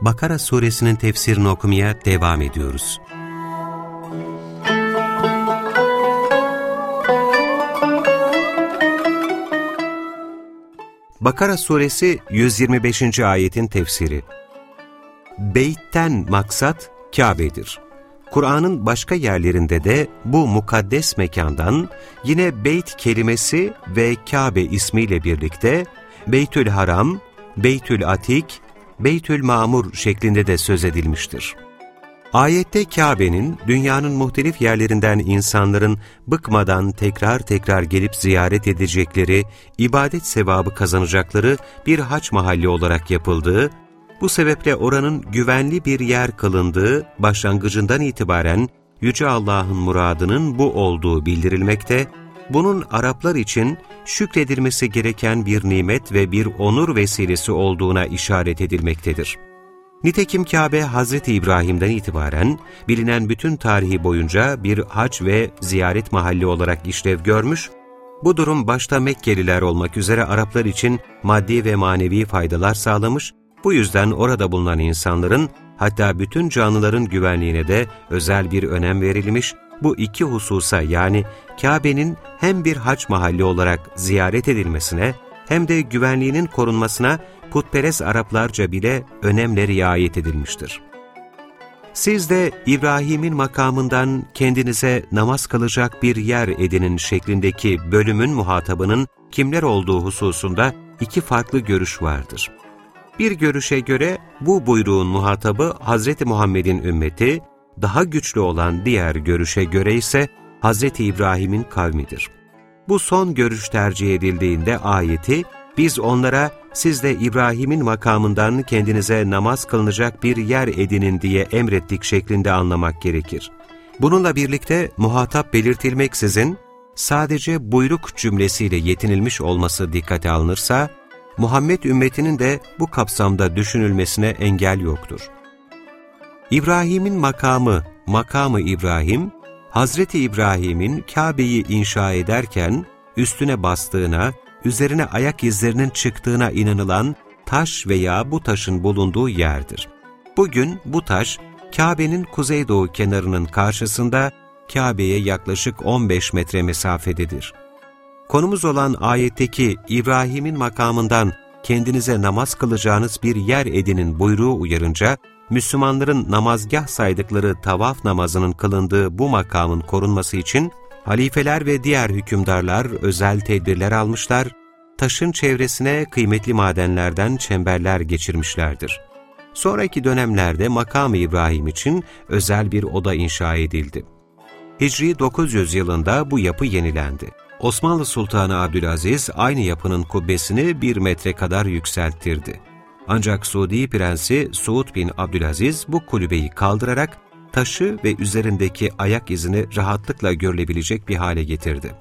Bakara suresinin tefsirini okumaya devam ediyoruz. Bakara suresi 125. ayetin tefsiri Beyt'ten maksat Kabe'dir. Kur'an'ın başka yerlerinde de bu mukaddes mekandan yine Beyt kelimesi ve Kabe ismiyle birlikte Beytül Haram, Beytül Atik, Beytül Mamur şeklinde de söz edilmiştir. Ayette Kabe'nin dünyanın muhtelif yerlerinden insanların bıkmadan tekrar tekrar gelip ziyaret edecekleri, ibadet sevabı kazanacakları bir haç mahalli olarak yapıldığı, bu sebeple oranın güvenli bir yer kılındığı başlangıcından itibaren Yüce Allah'ın muradının bu olduğu bildirilmekte, bunun Araplar için şükredilmesi gereken bir nimet ve bir onur vesilesi olduğuna işaret edilmektedir. Nitekim Kabe, Hz. İbrahim'den itibaren bilinen bütün tarihi boyunca bir hac ve ziyaret mahalli olarak işlev görmüş, bu durum başta Mekkeliler olmak üzere Araplar için maddi ve manevi faydalar sağlamış, bu yüzden orada bulunan insanların hatta bütün canlıların güvenliğine de özel bir önem verilmiş, bu iki hususa yani Kabe'nin hem bir hac mahalli olarak ziyaret edilmesine hem de güvenliğinin korunmasına putperest Araplarca bile önemle riayet edilmiştir. Siz de İbrahim'in makamından kendinize namaz kılacak bir yer edinin şeklindeki bölümün muhatabının kimler olduğu hususunda iki farklı görüş vardır. Bir görüşe göre bu buyruğun muhatabı Hz. Muhammed'in ümmeti, daha güçlü olan diğer görüşe göre ise Hz. İbrahim'in kavmidir. Bu son görüş tercih edildiğinde ayeti, biz onlara siz de İbrahim'in makamından kendinize namaz kılınacak bir yer edinin diye emrettik şeklinde anlamak gerekir. Bununla birlikte muhatap belirtilmeksizin sadece buyruk cümlesiyle yetinilmiş olması dikkate alınırsa, Muhammed ümmetinin de bu kapsamda düşünülmesine engel yoktur. İbrahim'in makamı, makamı İbrahim, Hazreti İbrahim'in Kabe'yi inşa ederken üstüne bastığına, üzerine ayak izlerinin çıktığına inanılan taş veya bu taşın bulunduğu yerdir. Bugün bu taş, Kabe'nin kuzeydoğu kenarının karşısında Kabe'ye yaklaşık 15 metre mesafededir. Konumuz olan ayetteki İbrahim'in makamından kendinize namaz kılacağınız bir yer edinin buyruğu uyarınca, Müslümanların namazgah saydıkları tavaf namazının kılındığı bu makamın korunması için halifeler ve diğer hükümdarlar özel tedbirler almışlar, taşın çevresine kıymetli madenlerden çemberler geçirmişlerdir. Sonraki dönemlerde makam İbrahim için özel bir oda inşa edildi. Hicri 900 yılında bu yapı yenilendi. Osmanlı Sultanı Abdülaziz aynı yapının kubbesini bir metre kadar yükselttirdi. Ancak Suudi Prensi Suud bin Abdülaziz bu kulübeyi kaldırarak taşı ve üzerindeki ayak izini rahatlıkla görülebilecek bir hale getirdi.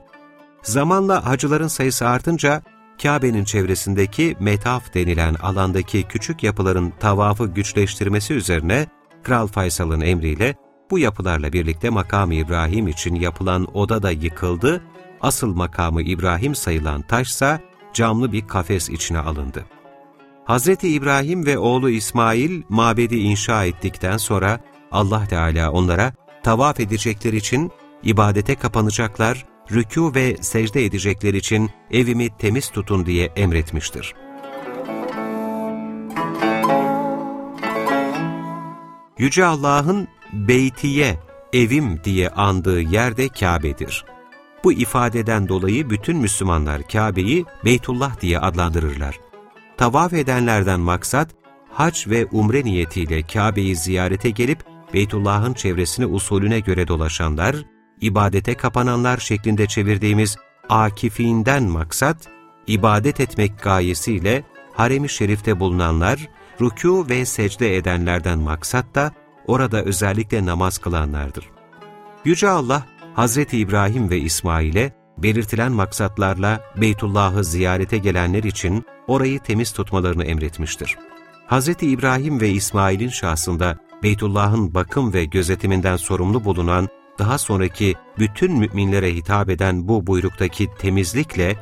Zamanla hacıların sayısı artınca Kabe'nin çevresindeki metaf denilen alandaki küçük yapıların tavafı güçleştirmesi üzerine Kral Faysal'ın emriyle bu yapılarla birlikte makamı İbrahim için yapılan oda da yıkıldı, asıl makamı İbrahim sayılan taşsa camlı bir kafes içine alındı. Hz. İbrahim ve oğlu İsmail mabedi inşa ettikten sonra Allah Teala onlara tavaf edecekler için ibadete kapanacaklar, rükû ve secde edecekler için evimi temiz tutun diye emretmiştir. Yüce Allah'ın beytiye, evim diye andığı yerde Kabe'dir. Bu ifadeden dolayı bütün Müslümanlar Kabe'yi Beytullah diye adlandırırlar. Tavaf edenlerden maksat, hac ve umre niyetiyle Kabe'yi ziyarete gelip Beytullah'ın çevresini usulüne göre dolaşanlar, ibadete kapananlar şeklinde çevirdiğimiz akifinden maksat, ibadet etmek gayesiyle harem-i şerifte bulunanlar, rükû ve secde edenlerden maksat da orada özellikle namaz kılanlardır. Yüce Allah, Hz. İbrahim ve İsmail'e belirtilen maksatlarla Beytullah'ı ziyarete gelenler için orayı temiz tutmalarını emretmiştir. Hz. İbrahim ve İsmail'in şahsında Beytullah'ın bakım ve gözetiminden sorumlu bulunan, daha sonraki bütün müminlere hitap eden bu buyruktaki temizlikle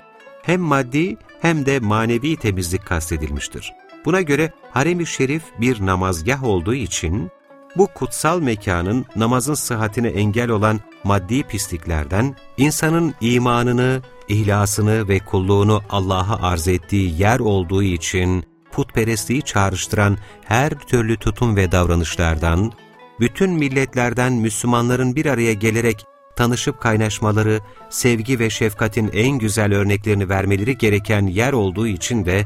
hem maddi hem de manevi temizlik kastedilmiştir. Buna göre harem-i şerif bir namazgah olduğu için bu kutsal mekanın namazın sıhhatine engel olan maddi pisliklerden, insanın imanını, ihlasını ve kulluğunu Allah'a arz ettiği yer olduğu için putperestliği çağrıştıran her türlü tutum ve davranışlardan, bütün milletlerden Müslümanların bir araya gelerek tanışıp kaynaşmaları, sevgi ve şefkatin en güzel örneklerini vermeleri gereken yer olduğu için de,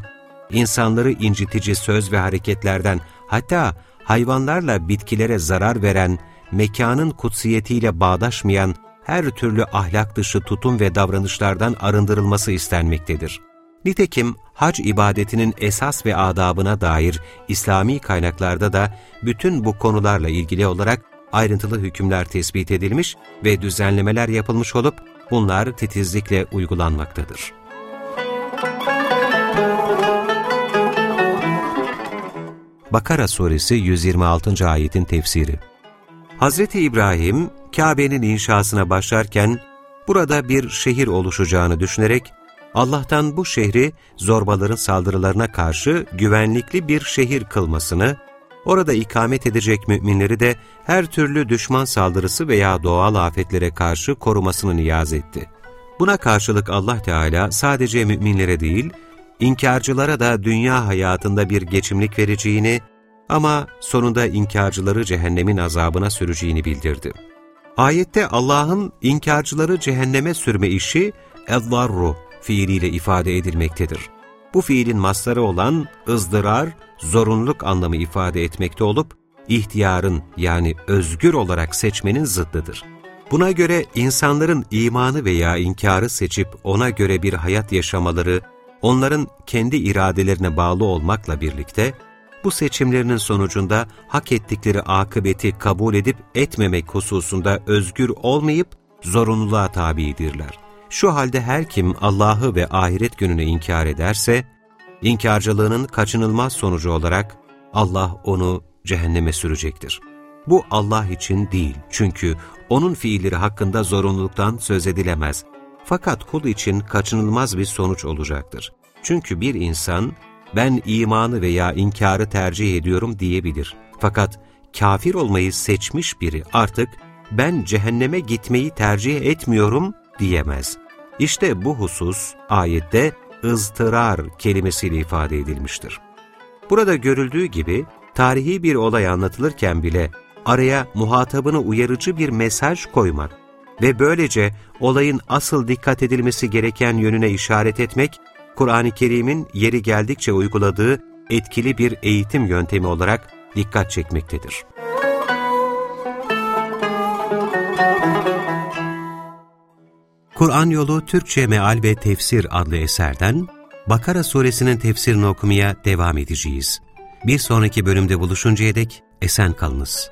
insanları incitici söz ve hareketlerden, hatta hayvanlarla bitkilere zarar veren, mekanın kutsiyetiyle bağdaşmayan her türlü ahlak dışı tutum ve davranışlardan arındırılması istenmektedir. Nitekim hac ibadetinin esas ve adabına dair İslami kaynaklarda da bütün bu konularla ilgili olarak ayrıntılı hükümler tespit edilmiş ve düzenlemeler yapılmış olup bunlar titizlikle uygulanmaktadır. Bakara Suresi 126. ayetin tefsiri Hz. İbrahim, Kabe'nin inşasına başlarken, burada bir şehir oluşacağını düşünerek, Allah'tan bu şehri zorbaların saldırılarına karşı güvenlikli bir şehir kılmasını, orada ikamet edecek müminleri de her türlü düşman saldırısı veya doğal afetlere karşı korumasını niyaz etti. Buna karşılık Allah Teala sadece müminlere değil, inkarcılara da dünya hayatında bir geçimlik vereceğini ama sonunda inkarcıları cehennemin azabına süreceğini bildirdi. Ayette Allah'ın inkarcıları cehenneme sürme işi اَذَّرُّ fiiliyle ifade edilmektedir. Bu fiilin masları olan ızdırar, zorunluluk anlamı ifade etmekte olup, ihtiyarın yani özgür olarak seçmenin zıddıdır. Buna göre insanların imanı veya inkarı seçip ona göre bir hayat yaşamaları, onların kendi iradelerine bağlı olmakla birlikte, bu seçimlerinin sonucunda hak ettikleri akıbeti kabul edip etmemek hususunda özgür olmayıp zorunluluğa tabidirler. Şu halde her kim Allah'ı ve ahiret gününü inkar ederse, inkarcılığının kaçınılmaz sonucu olarak Allah onu cehenneme sürecektir. Bu Allah için değil çünkü onun fiilleri hakkında zorunluluktan söz edilemez. Fakat kul için kaçınılmaz bir sonuç olacaktır. Çünkü bir insan, ben imanı veya inkarı tercih ediyorum diyebilir. Fakat kafir olmayı seçmiş biri artık ben cehenneme gitmeyi tercih etmiyorum diyemez. İşte bu husus ayette ıztırar kelimesiyle ifade edilmiştir. Burada görüldüğü gibi tarihi bir olay anlatılırken bile araya muhatabını uyarıcı bir mesaj koymak ve böylece olayın asıl dikkat edilmesi gereken yönüne işaret etmek, Kur'an-ı Kerim'in yeri geldikçe uyguladığı etkili bir eğitim yöntemi olarak dikkat çekmektedir. Kur'an Yolu Türkçe Meal ve Tefsir adlı eserden Bakara suresinin tefsirini okumaya devam edeceğiz. Bir sonraki bölümde buluşuncaya dek esen kalınız.